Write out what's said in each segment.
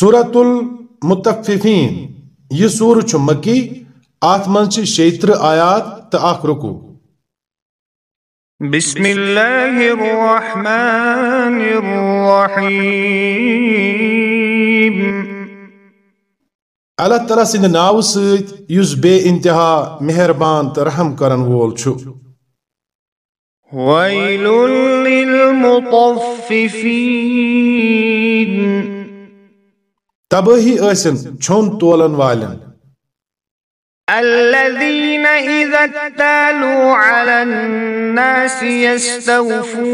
سورت المتففین۔ یہ سور چھ مکی آت من چھ شیتر آیات تا آخ رکو بسم اللہ الرحمن الرحیم۔ اللہ تعالیٰ سند ناو سید یس بے انتہا مہربان تا رحم کرن وول چھو۔ ویل للمطففین تباہی ٲسِن چھوٚن تولن والٮ۪ن الذين إذا اكتالوا على الناس يستوفون.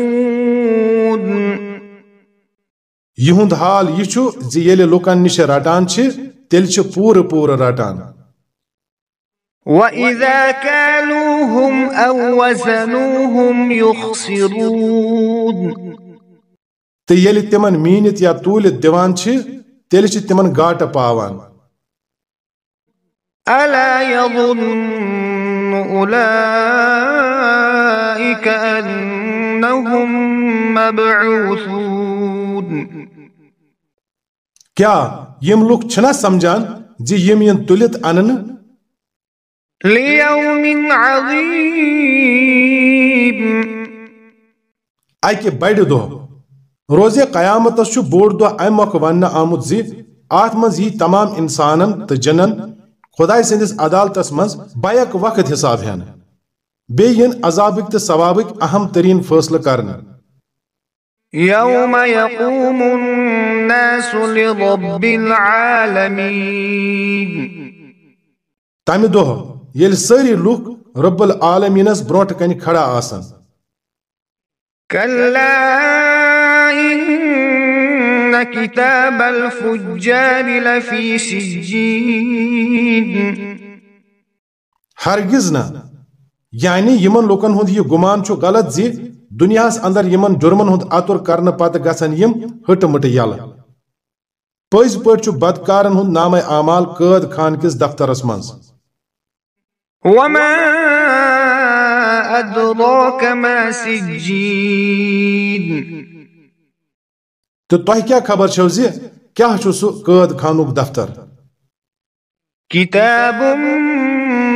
یِہُنٛد حال یہِ چھُ زِ ییٚلہِ لُکن نِش رٹان چھِ تیٚلہِ چھِ پوٗرٕ پوٗرٕ رٹان وإذا كالوهم أو وزنوهم يخسرون. ییٚلہِ تِمن میٖنِتھ یا توٗلِتھ دِوان چھِ تیٚلہِ چھِ تِمن گاٹہٕ پاوان ألا يظن أولئك أنهم مبعوثون کیٛاہ یِم لُکھ چھِنا سمجھان زِ یِم یِن تُلِتھ اننہٕ ليوم عظيم اکہِ بڑِ دۄہ روزے قیامتس چھُ بوٚڑ دۄہ امہِ مۄکھٕ وننہٕ آمُت زِ اتھ منٛز یی تمام انسانن تہٕ جنن خداے سٕنٛدِس عدالتس منٛز بیک وقت حساب ہٮ۪نہٕ بیٚیہِ یِن عذابٕکۍ تہٕ ثوابٕکۍ اہم تریٖن فٲصلہٕ کرنہٕ يوم يقوم الناس لرب العالمين تمہِ دۄہ ییٚلہِ سٲری لُکھ رب العالمیٖنس برونٛٹھ کنہِ کھڑا آسن۔ كلا إن كتاب الفجار لفي سجين ہرگز نہ۔ یعنی یمن لوکن ہند یہ گمان چھُ غلط زِ دنیاہس اندر یمن جرمن ہند اتر کرنہٕ پتہٕ گژھن یم ہٹہٕ مٹہٕ یلہٕ پٔزۍ پٲٹھۍ چھُ بدکارن ہند نامے اعمال قٲد خان کِس دفترس منٛز۔ وما أدراك ما سجين تہٕ تۄہہِ کیٛاہ خبر چھو زِ کیٛاہ چھُ سُہ قٲد خانُک دفتر؟ كتاب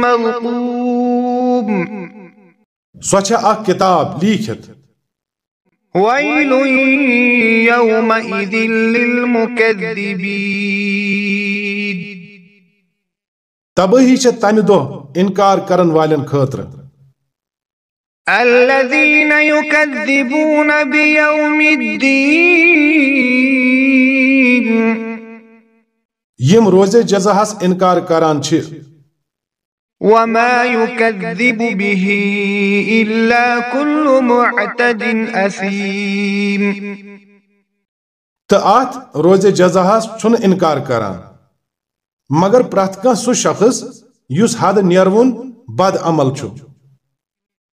مرقوم سۄ چھےٚ اکھ کِتاب لیٖکھِتھ۔ ويل يومئذ للمكذبين۔ تبٲہی چھےٚ تمہِ دۄہ انکار کرن والٮ۪ن خٲطرٕ۔ الذين يكذبون بيوم الدين. یم روزے جزاہس انکار کران چھِ؟ وما يكذب به إلا كل معتد أثيم. تہٕ اتھ روزے جزاہس چھُنہٕ انکار کران مگر کانٛہہ سُہ شخص یُس حد نیروُن بد عمل چھُ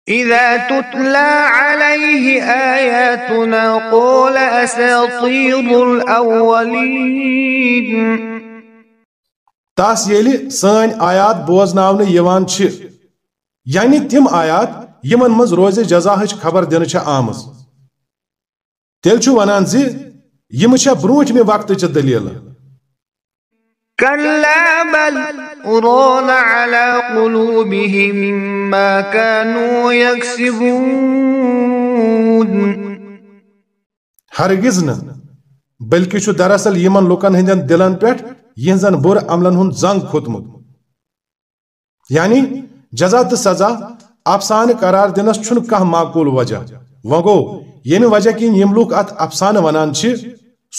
إذا تتلى عليه آياتنا قال أساطير الأولين. تس ییٚلہِ سٲنۍ آیات بوزناونہٕ یِوان چھِ. یعنی تِم آیات یِمن منٛز روزِ جزاہٕچ خبر دِنہٕ چھےٚ آمٕژ. تیٚلہِ چھُ ونان زِ یِمہٕ چھےٚ برٛونٛٹھمہِ وقتٕچہِ دٔلیٖلہٕ. كلا بل ران على قلوبهم ما كانوا يكسبون ہرگز نہٕ، بلکہِ چھُ دراصل یِمن لُکن ہٕنٛدٮ۪ن دِلن پٮ۪ٹھ یِہنٛزن بُرٕ عملن ہُنٛد زنگ کھوٚتمُت۔ یعنی جزا تہٕ سزا افسانہٕ قرار دِنس چھُنہٕ کانٛہہ معقوٗل وجہ۔ وۄنۍ گوٚو ییٚمہِ وجہ کِنۍ یِم لُکھ اتھ افسانہٕ ونان چھِ،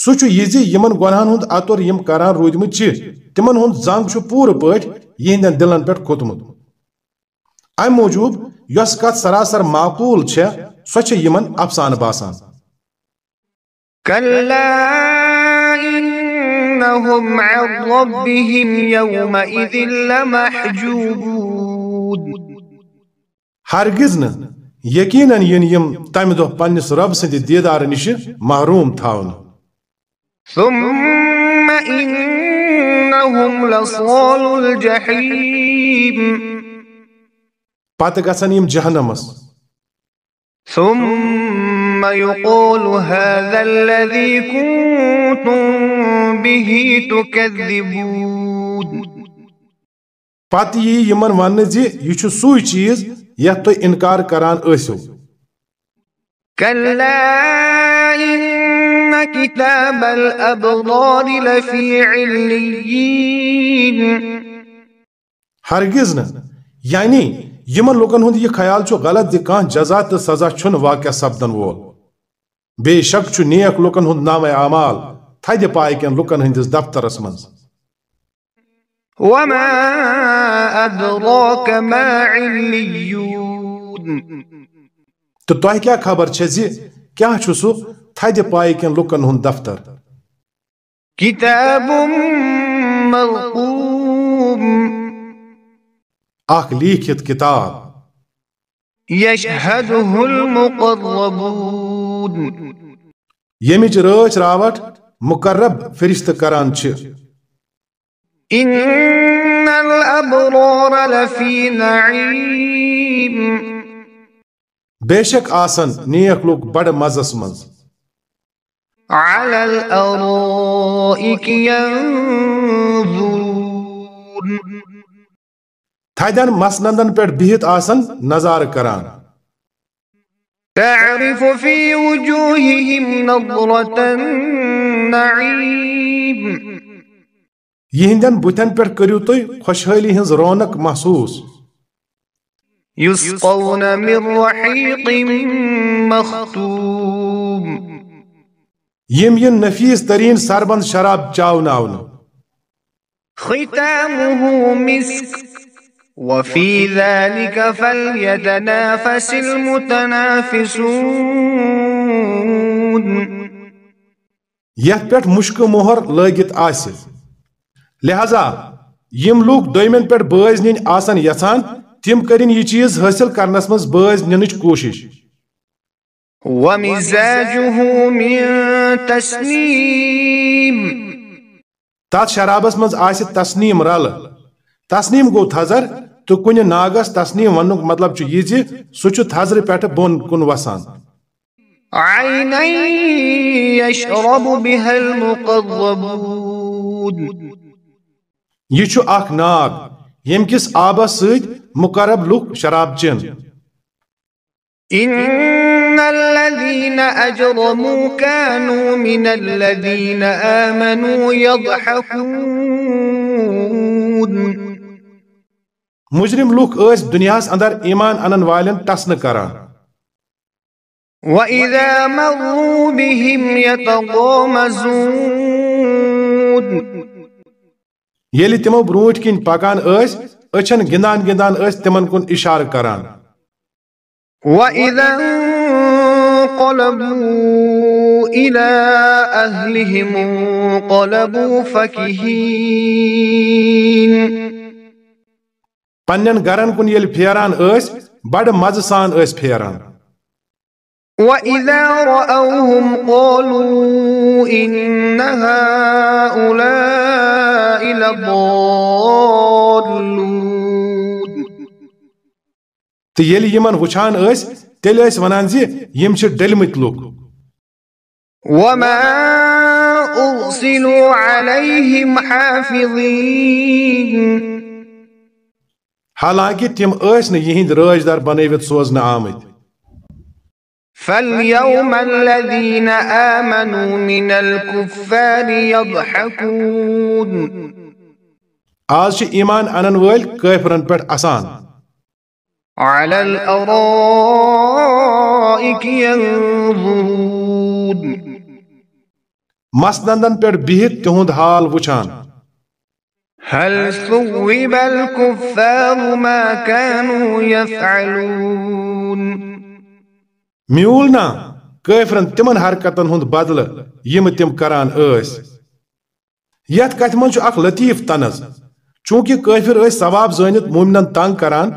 سُہ چھُ یہِ زِ یِمن گۄنہن ہُنٛد اَتُر یِم کران روٗدۍمٕتۍ چھِ۔ تِمن ہُنٛد زنگ پوٗرٕ پٲٹھۍ یِہنٛدٮ۪ن دِلن پٮ۪ٹھ کھوٚتمُت امہِ موٗجوٗب یۄس کتھ سراسر معقوٗل یِمن افسانہٕ باسان ہرگز یقیناً ین یِم تمہِ دۄہ پننِس رب سٕنٛدِ دیدارٕ نِشہِ محروٗم تھاونہٕ ثم إنهم لصال الجحيم. پتہٕ گژھن یِم جہنمس ثم يقول هذا الذي كنتم به تكذبون. پتہ یی یمن ون زِ یہِ چھُ سُے چیٖز یتھ تُہۍ انکار کران ٲسِو كلا كتاب الأبرار لفي عليين. ہرگز نہٕ. یعنی یمن لوکن ہُنٛد یہِ خیال چھُ غلط زِ کانٛہہ جزا تہٕ سزا چھُنہٕ واقع سپدن وول بے شک چھُ نیک لوکن ہُنٛد نامے اعمال تھدِ پایہِ کٮ۪ن لُکن ہٕنٛدِس دفترس منٛز. وما أدراك ما عليون. تہٕ تۄہہِ کیٛاہ خبر چھےٚ زِ کیٛاہ چھُ سُہ تھدِ پایہِ کٮ۪ن لُکن ہُنٛد دفتر۔ اکھ لیٖکھِتھ کِتاب۔ المقربون۔ ییٚمِچ رٲچھ راوٹھ مقرب فرشتہٕ کران چھِ۔ إن الأبرار لفي نعيم بے شک آسن نیک لوک بڑٕ مزس منٛز على الأرائك ينظرون. تھدین مسندن پٮ۪ٹھ بِہِتھ آسن نظارٕ کران۔ تعرف في وجوههم نظرة النعيم. یِہنٛدٮ۪ن بُتھٮ۪ن پٮ۪ٹھ کٔرِو تُہۍ خۄشحٲلی ہٕنٛز رونق محسوٗس۔ يسقون من رحيق مختوم. یِم یِن نفیٖس تریٖن سربند شراب چاوناونہٕ ختامه مسك وفي ذلك فليتنافس المتنافسون۔ یتھ پٮ۪ٹھ مُشکہٕ مۄہر لٲگِتھ آسہِ۔ لہذا یِم لوٗکھ دویمٮ۪ن پٮ۪ٹھ بٲز نِنۍ آسن یژھان تِم کٔرِنۍ یہِ چیٖز حٲصِل کرنس منٛز بٲز نِنٕچ کوٗشش۔ ومزاجه من تسنيم. تتھ شرابس منٛز آسہِ تسنیٖم رلہٕ تسنیٖم گوٚو تھزر تہٕ کُنہِ ناگس تسنیٖم وننُک مطلب چھُ یہِ زِ سُہ چھُ تھزرٕ پٮ۪ٹھٕ بۄن کُن وسان. عينا يشرب بها المقربون. یہِ اکھ ناگ ییٚمہِ کِس آبس سۭتۍ مقرب لُکھ شراب چٮ۪ن الذين أجرموا كانوا من الذين آمنوا يضحكون مجرم لُکھ ٲسۍ دُنیاہس اندر ایمان انن والٮ۪ن ٹسنہٕ کران۔ وإذا مروا بهم يتغامزون ییٚلہِ تِمو برونٛٹھ کِنۍ پکان ٲسۍ أچھن گِنٛدان گِنٛدان ٲسۍ تِمن کُن اِشارٕ کران۔ وإذا انقلبوا إلى أهلهم انقلبوا فكهين. پننٮ۪ن گرن کُن ییٚلہِ پھیران ٲسۍ بڑٕ مزٕ سان ٲسۍ پھیران۔ وإذا رأوهم قالوا إن هؤلاء لضالون۔ تہٕ ییٚلہِ یِمن وٕچھان ٲسۍ تیٚلہِ ٲسۍ ونان زِ یِم چھِ ڈٔلمٕتۍ لُکھ وما أرسلوا عليهم حافظين۔ حالانکہِ تِم ٲسۍ نہٕ یِہنٛدۍ رٲجدار بنٲوِتھ سوزنہٕ آمٕتۍ۔ فاليوم الذين آمنوا من الكفار يضحكون۔ چھِ ایمان انن وٲلۍ کٲفرن پٮ۪ٹھ اسان على الأرائك ينظرون. مسندن پٮ۪ٹھ بِہِتھ تِہُنٛد حال وٕچھان۔ هل ثوب الكفار ما كانوا يفعلون؟ میوٗل نا کٲفرن تِمن حرکتن ہُنٛد بدلہٕ یِم تِم کران یتھ کتھِ منٛز چھُ اکھ لطیف تنز چوٗنٛکہِ کٲفر ٲسۍ ثواب زٲنِتھ مومنن تنگ کران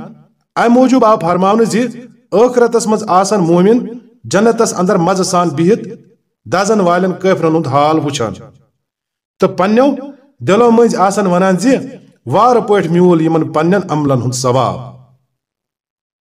ام موجوب آو فرماونہٕ زی اخرتس مز آسن مومن جنتس اندر مز سان بہت دزن والن کٲفرن ہند حال وچان تو پنو دلو مز آسن ونان زی وار پٹ میول یمن پنن عملن ہند ثواب۔